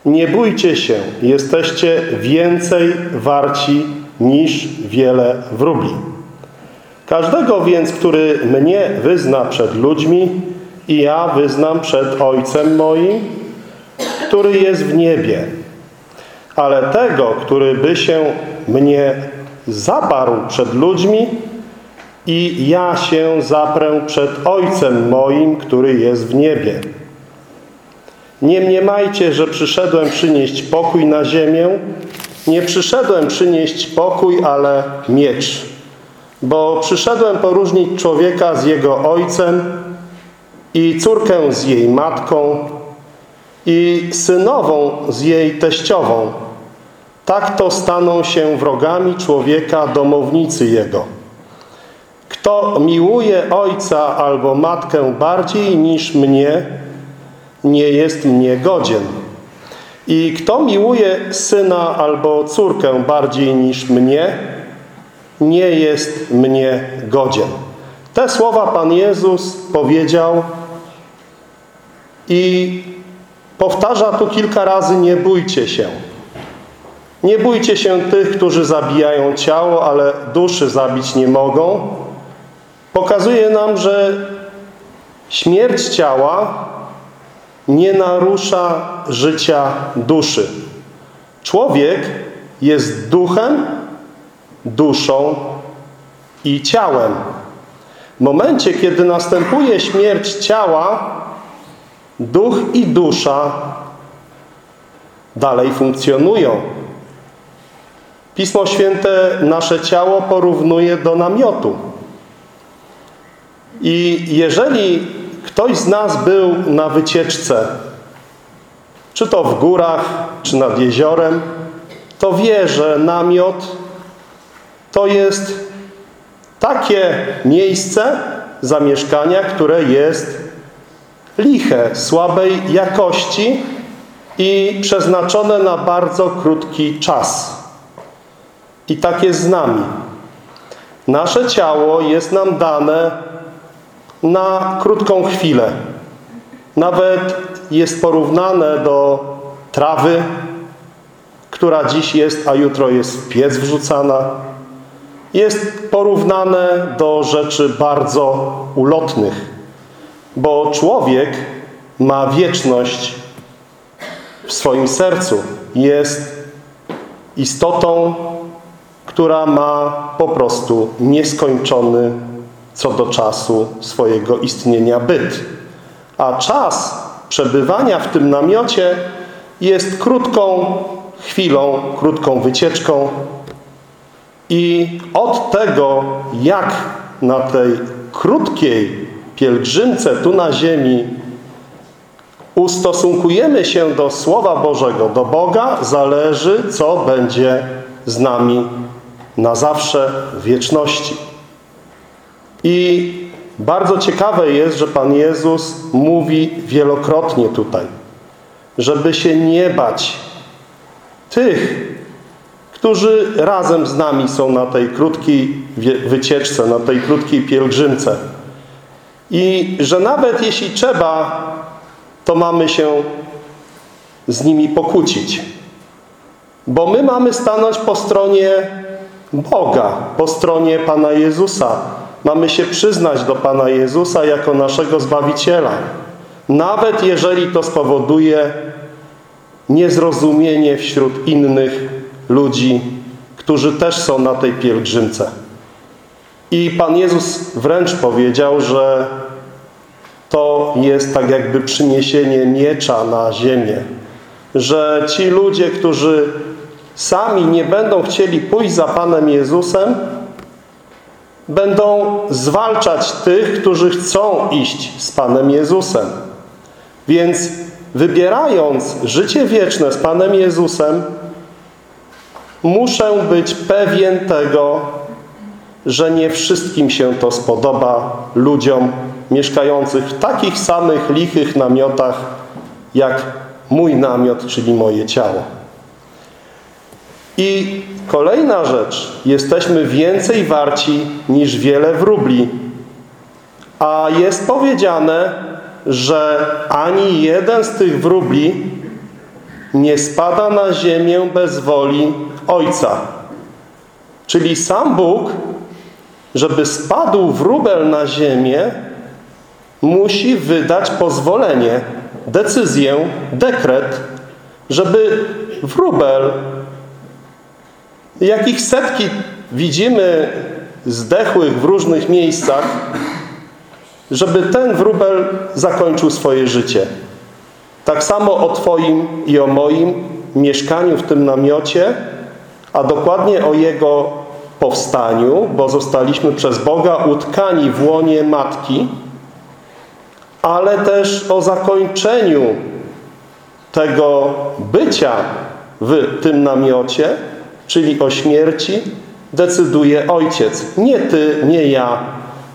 Nie bójcie się, jesteście więcej warci niż wiele wróbli. Każdego więc, który mnie wyzna przed ludźmi i ja wyznam przed Ojcem moim, który jest w niebie. Ale tego, który by się mnie zaparł przed ludźmi i ja się zaprę przed Ojcem moim, który jest w niebie. Nie mniemajcie, że przyszedłem przynieść pokój na ziemię. Nie przyszedłem przynieść pokój, ale miecz. Bo przyszedłem poróżnić człowieka z jego ojcem i córkę z jej matką i synową z jej teściową. Tak to staną się wrogami człowieka domownicy jego. Kto miłuje ojca albo matkę bardziej niż mnie, nie jest mnie godzien. I kto miłuje syna albo córkę bardziej niż mnie, nie jest mnie godzien. Te słowa Pan Jezus powiedział i powtarza tu kilka razy, nie bójcie się. Nie bójcie się tych, którzy zabijają ciało, ale duszy zabić nie mogą. Pokazuje nam, że śmierć ciała nie narusza życia duszy. Człowiek jest duchem, duszą i ciałem. W momencie, kiedy następuje śmierć ciała, duch i dusza dalej funkcjonują. Pismo Święte nasze ciało porównuje do namiotu. I jeżeli ktoś z nas był na wycieczce, czy to w górach, czy nad jeziorem, to wie, że namiot to jest takie miejsce zamieszkania, które jest liche, słabej jakości i przeznaczone na bardzo krótki czas. I tak jest z nami. Nasze ciało jest nam dane na krótką chwilę. Nawet jest porównane do trawy, która dziś jest, a jutro jest w piec wrzucana. Jest porównane do rzeczy bardzo ulotnych, bo człowiek ma wieczność w swoim sercu. Jest istotą, która ma po prostu nieskończony co do czasu swojego istnienia byt. A czas przebywania w tym namiocie jest krótką chwilą, krótką wycieczką i od tego, jak na tej krótkiej pielgrzymce tu na ziemi ustosunkujemy się do Słowa Bożego, do Boga, zależy, co będzie z nami na zawsze w wieczności. I bardzo ciekawe jest, że Pan Jezus mówi wielokrotnie tutaj, żeby się nie bać tych, którzy razem z nami są na tej krótkiej wycieczce, na tej krótkiej pielgrzymce. I że nawet jeśli trzeba, to mamy się z nimi pokłócić. Bo my mamy stanąć po stronie Boga, po stronie Pana Jezusa. Mamy się przyznać do Pana Jezusa jako naszego Zbawiciela. Nawet jeżeli to spowoduje niezrozumienie wśród innych ludzi, którzy też są na tej pielgrzymce. I Pan Jezus wręcz powiedział, że to jest tak jakby przyniesienie miecza na ziemię. Że ci ludzie, którzy sami nie będą chcieli pójść za Panem Jezusem, będą zwalczać tych, którzy chcą iść z Panem Jezusem. Więc wybierając życie wieczne z Panem Jezusem, muszę być pewien tego, że nie wszystkim się to spodoba ludziom mieszkających w takich samych lichych namiotach, jak mój namiot, czyli moje ciało. I kolejna rzecz. Jesteśmy więcej warci niż wiele wróbli. A jest powiedziane, że ani jeden z tych wróbli nie spada na ziemię bez woli Ojca. Czyli sam Bóg, żeby spadł wróbel na ziemię, musi wydać pozwolenie, decyzję, dekret, żeby wróbel, jakich setki widzimy zdechłych w różnych miejscach, żeby ten wróbel zakończył swoje życie. Tak samo o Twoim i o moim mieszkaniu w tym namiocie, a dokładnie o jego powstaniu, bo zostaliśmy przez Boga utkani w łonie Matki, ale też o zakończeniu tego bycia w tym namiocie, czyli o śmierci, decyduje Ojciec. Nie Ty, nie ja.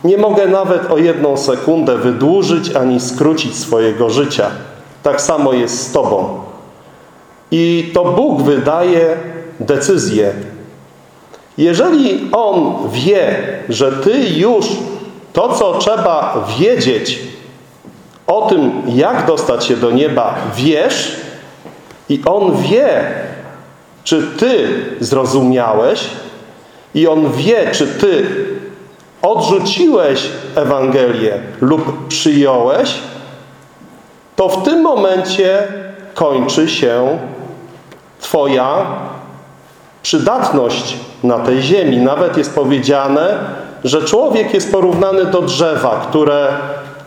Nie mogę nawet o jedną sekundę wydłużyć ani skrócić swojego życia. Tak samo jest z Tobą. I to Bóg wydaje decyzję. Jeżeli On wie, że Ty już to, co trzeba wiedzieć o tym, jak dostać się do nieba, wiesz i On wie, czy Ty zrozumiałeś i On wie, czy Ty odrzuciłeś Ewangelię lub przyjąłeś, to w tym momencie kończy się Twoja przydatność na tej ziemi. Nawet jest powiedziane, że człowiek jest porównany do drzewa, które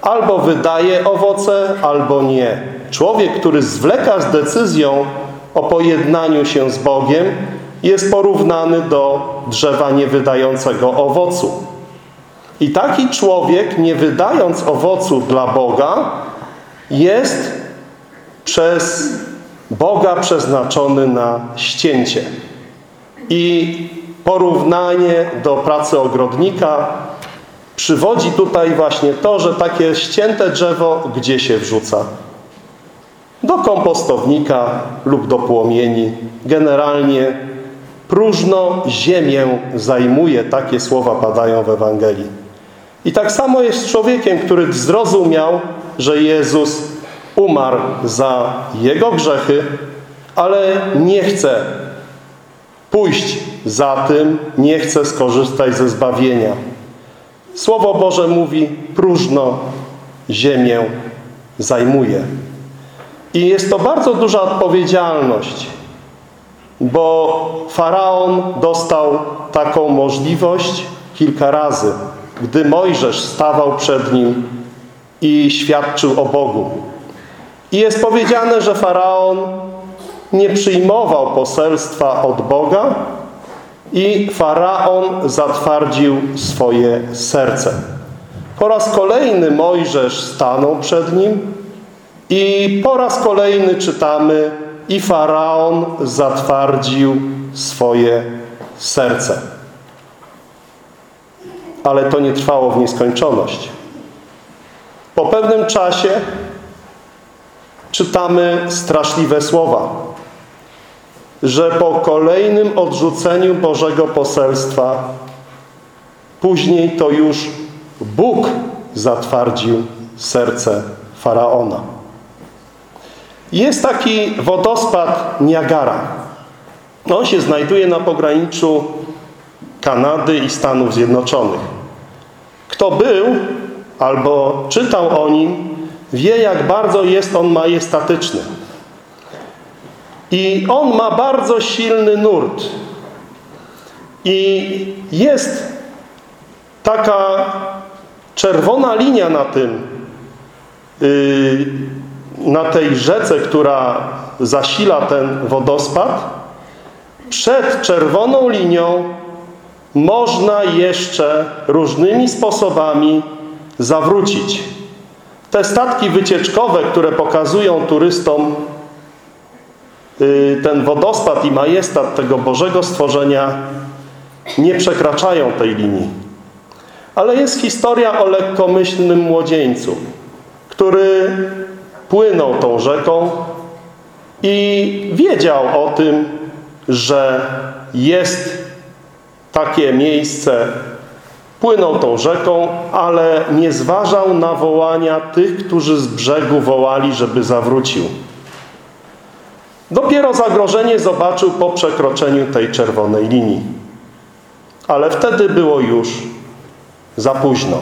albo wydaje owoce, albo nie. Człowiek, który zwleka z decyzją o pojednaniu się z Bogiem, jest porównany do drzewa niewydającego owocu. I taki człowiek, nie wydając owocu dla Boga, jest przez Boga przeznaczony na ścięcie. I porównanie do pracy ogrodnika przywodzi tutaj właśnie to, że takie ścięte drzewo gdzie się wrzuca? Do kompostownika lub do płomieni. Generalnie próżno ziemię zajmuje. Takie słowa padają w Ewangelii. I tak samo jest z człowiekiem, który zrozumiał, że Jezus umarł za jego grzechy, ale nie chce pójść za tym, nie chce skorzystać ze zbawienia. Słowo Boże mówi, próżno ziemię zajmuje. I jest to bardzo duża odpowiedzialność, bo Faraon dostał taką możliwość kilka razy, gdy Mojżesz stawał przed nim i świadczył o Bogu. I jest powiedziane, że Faraon nie przyjmował poselstwa od Boga i Faraon zatwardził swoje serce. Po raz kolejny Mojżesz stanął przed nim i po raz kolejny czytamy i Faraon zatwardził swoje serce. Ale to nie trwało w nieskończoność. Po pewnym czasie czytamy straszliwe słowa, że po kolejnym odrzuceniu Bożego poselstwa później to już Bóg zatwardził serce Faraona. Jest taki wodospad Niagara. On się znajduje na pograniczu Kanady i Stanów Zjednoczonych. Kto był albo czytał o nim, wie jak bardzo jest on majestatyczny. I on ma bardzo silny nurt. I jest taka czerwona linia na tym, yy, na tej rzece, która zasila ten wodospad. Przed czerwoną linią można jeszcze różnymi sposobami zawrócić. Te statki wycieczkowe, które pokazują turystom y, ten wodospad i majestat tego Bożego stworzenia, nie przekraczają tej linii. Ale jest historia o lekkomyślnym młodzieńcu, który płynął tą rzeką i wiedział o tym, że jest takie miejsce Płynął tą rzeką, ale nie zważał na wołania tych, którzy z brzegu wołali, żeby zawrócił. Dopiero zagrożenie zobaczył po przekroczeniu tej czerwonej linii. Ale wtedy było już za późno.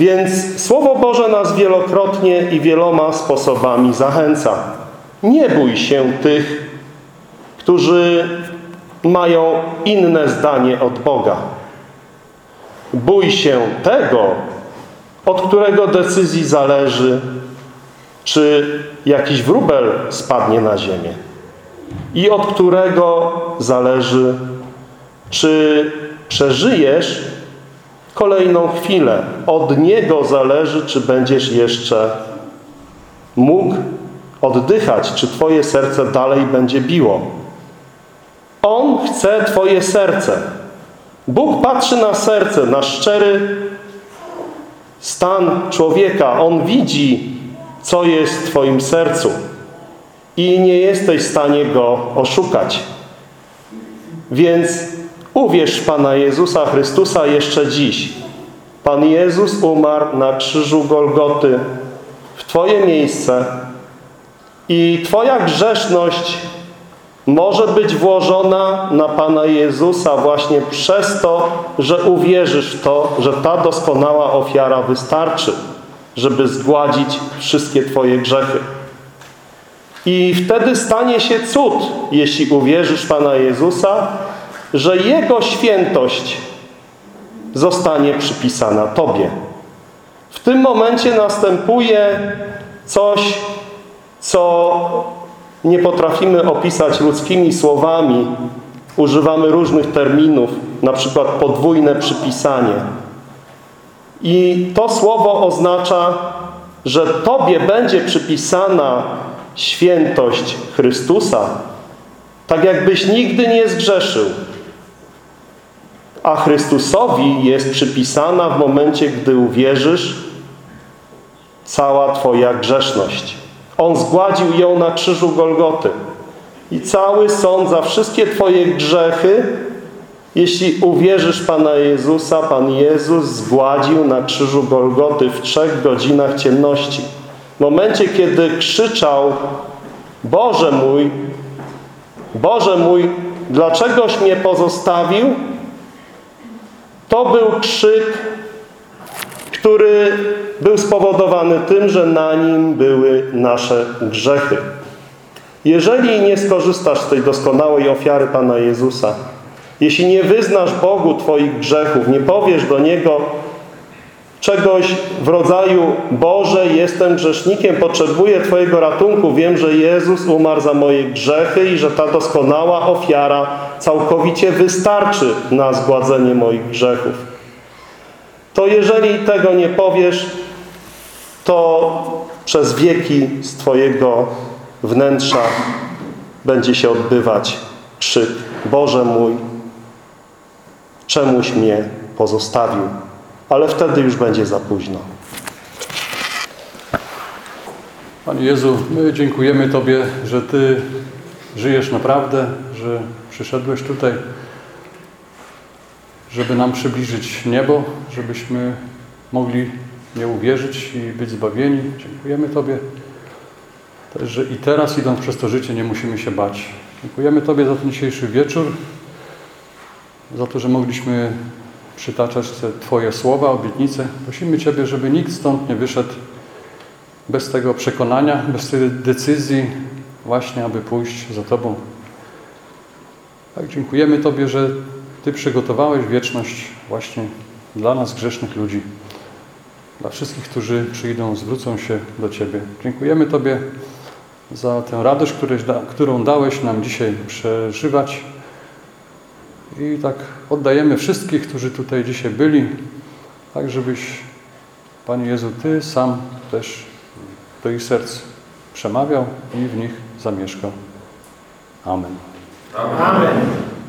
Więc Słowo Boże nas wielokrotnie i wieloma sposobami zachęca. Nie bój się tych, którzy mają inne zdanie od Boga. Bój się tego, od którego decyzji zależy, czy jakiś wróbel spadnie na ziemię i od którego zależy, czy przeżyjesz kolejną chwilę. Od niego zależy, czy będziesz jeszcze mógł oddychać, czy twoje serce dalej będzie biło. On chce twoje serce. Bóg patrzy na serce, na szczery stan człowieka. On widzi, co jest w Twoim sercu i nie jesteś w stanie Go oszukać. Więc uwierz Pana Jezusa Chrystusa jeszcze dziś. Pan Jezus umarł na krzyżu Golgoty w Twoje miejsce i Twoja grzeszność może być włożona na Pana Jezusa właśnie przez to, że uwierzysz w to, że ta doskonała ofiara wystarczy, żeby zgładzić wszystkie Twoje grzechy. I wtedy stanie się cud, jeśli uwierzysz Pana Jezusa, że Jego świętość zostanie przypisana Tobie. W tym momencie następuje coś, co nie potrafimy opisać ludzkimi słowami. Używamy różnych terminów, na przykład podwójne przypisanie. I to słowo oznacza, że Tobie będzie przypisana świętość Chrystusa, tak jakbyś nigdy nie zgrzeszył. A Chrystusowi jest przypisana w momencie, gdy uwierzysz, cała Twoja grzeszność. On zgładził ją na krzyżu Golgoty. I cały sąd za wszystkie Twoje grzechy, jeśli uwierzysz Pana Jezusa, Pan Jezus zgładził na krzyżu Golgoty w trzech godzinach ciemności. W momencie, kiedy krzyczał Boże mój, Boże mój, dlaczegoś mnie pozostawił? To był krzyk, który był spowodowany tym, że na nim były nasze grzechy. Jeżeli nie skorzystasz z tej doskonałej ofiary Pana Jezusa, jeśli nie wyznasz Bogu Twoich grzechów, nie powiesz do Niego czegoś w rodzaju Boże, jestem grzesznikiem, potrzebuję Twojego ratunku, wiem, że Jezus umarł za moje grzechy i że ta doskonała ofiara całkowicie wystarczy na zgładzenie moich grzechów. To jeżeli tego nie powiesz, to przez wieki z Twojego wnętrza będzie się odbywać krzyk Boże mój, czemuś mnie pozostawił. Ale wtedy już będzie za późno. Panie Jezu, my dziękujemy Tobie, że Ty żyjesz naprawdę, że przyszedłeś tutaj, żeby nam przybliżyć niebo, żebyśmy mogli nie uwierzyć i być zbawieni. Dziękujemy Tobie że i teraz idąc przez to życie nie musimy się bać. Dziękujemy Tobie za ten dzisiejszy wieczór, za to, że mogliśmy przytaczać te Twoje słowa, obietnice. Prosimy Ciebie, żeby nikt stąd nie wyszedł bez tego przekonania, bez tej decyzji właśnie, aby pójść za Tobą. Tak, dziękujemy Tobie, że Ty przygotowałeś wieczność właśnie dla nas, grzesznych ludzi, dla wszystkich, którzy przyjdą, zwrócą się do Ciebie. Dziękujemy Tobie za tę radość, którą dałeś nam dzisiaj przeżywać. I tak oddajemy wszystkich, którzy tutaj dzisiaj byli, tak żebyś, Panie Jezu, Ty sam też do ich serc przemawiał i w nich zamieszkał. Amen. Amen.